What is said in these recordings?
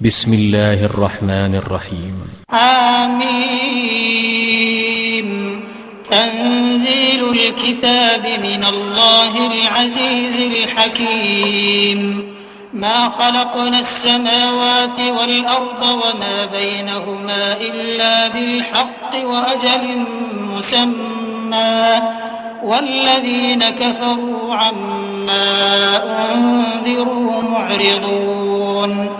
بسم الله الرحمن الرحيم. آمين. تنزيل الكتاب من الله العزيز الحكيم. ما خلقنا السماوات والأرض وما بينهما إلا بالحق وأجل مسمى. والذين كفروا عما أنذروا معرضون.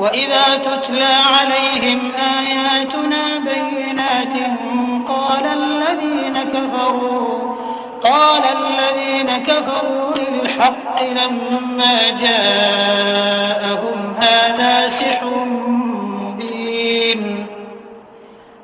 وإذا تتلى عليهم آياتنا بينات قال الذين كفروا قال الذين كفروا للحق لما جاءهم هذا سحر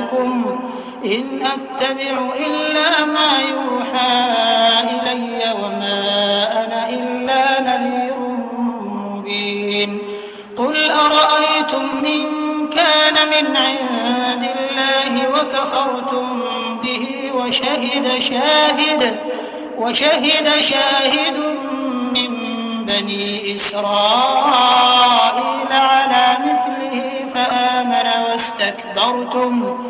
بكم إن أتبع إلا ما يوحى إلي وما أنا إلا نذير مبين. قل أرأيتم إن كان من عند الله وكفرتم به وشهد شاهد وشهد شاهد من بني إسرائيل على مثله فآمن واستكبرتم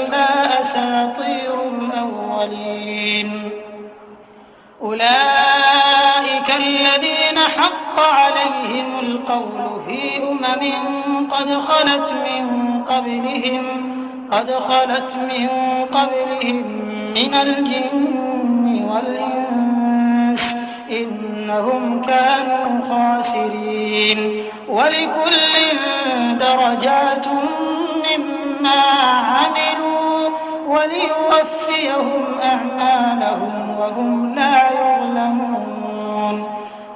القول في أمم قد خلت من قبلهم قد خلت من قبلهم من الجن والإنس إنهم كانوا خاسرين. ولكل درجات مما عملوا وليوفيهم أعمالهم وهم لا يظلمون.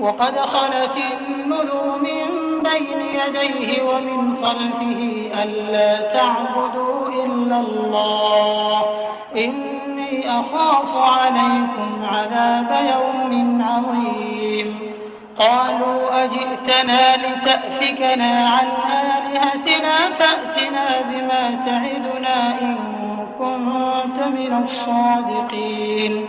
وقد خلت النذر من بين يديه ومن خلفه ألا تعبدوا إلا الله. إني أخاف عليكم عذاب يوم عظيم. قالوا أجئتنا لتأفكنا عن آلهتنا فأتنا بما تعدنا إن كنت من الصادقين.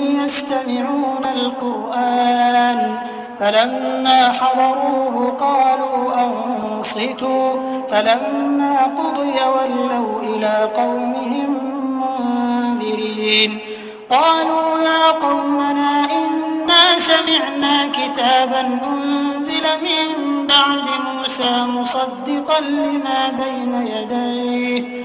يستمعون القرآن فلما حضروه قالوا أنصتوا فلما قضي ولوا إلى قومهم منذرين. قالوا يا قومنا إنا سمعنا كتابا أنزل من بعد موسى مصدقا لما بين يديه.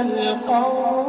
القوم